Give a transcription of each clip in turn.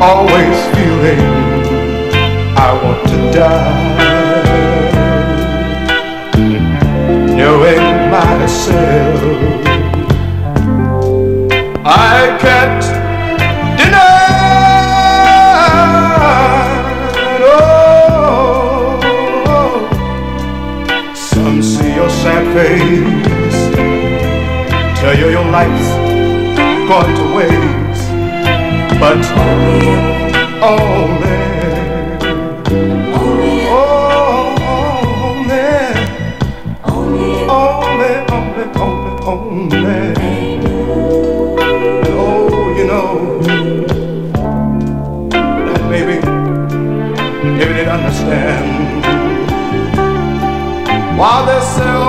always feeling I want to die. Knowing myself, I can't deny. Oh, some see your sad face, tell you your life's gone to waste, but only, only, only, only, only, only. And oh, you know that maybe, maybe they understand while they sell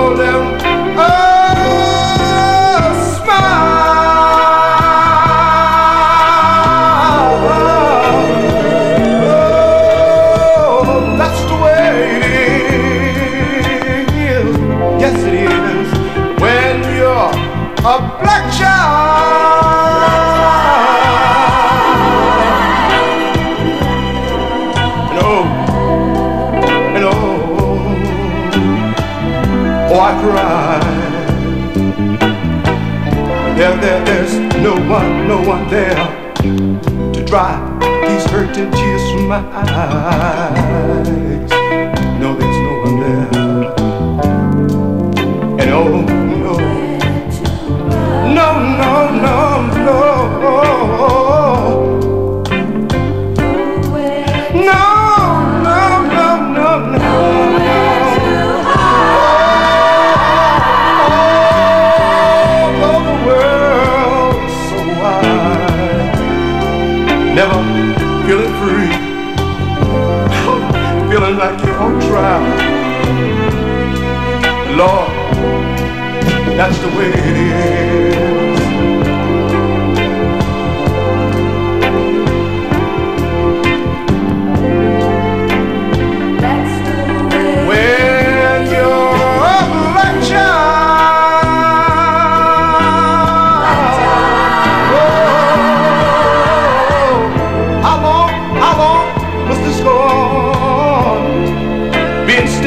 a black child. And oh, and oh, oh, I cry. There, there, there's no one, no one there to dry these hurting tears from my eyes. Never feeling free. Feeling like you're on trial. Lord, that's the way it is.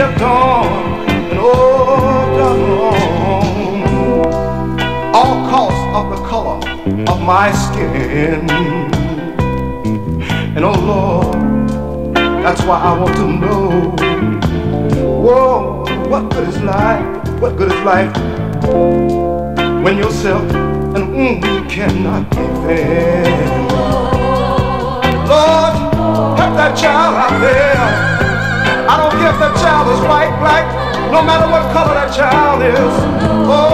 Being stepped and oh, done wrong. All cause of the color of my skin. And oh Lord, that's why I want to know. Whoa, what good is life? What good is life when yourself and mm, cannot be fair? No matter what color that child is. Oh,